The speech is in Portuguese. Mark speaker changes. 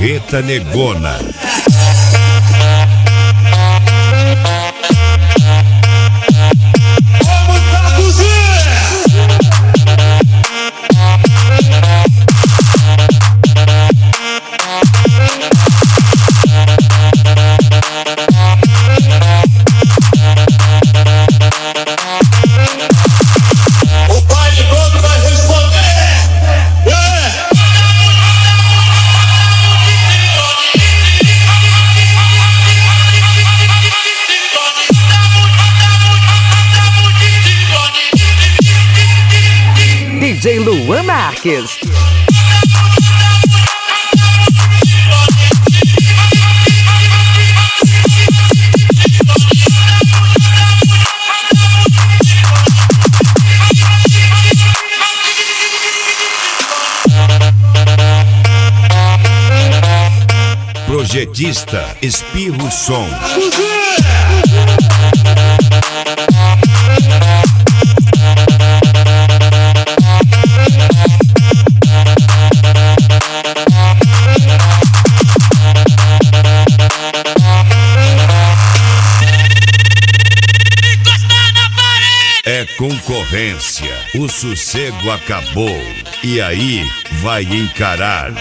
Speaker 1: Marreta Negona.
Speaker 2: DJ Luan Marques.
Speaker 1: Projetista Espirro Som. Concorrência. O sossego acabou. E aí vai encarar.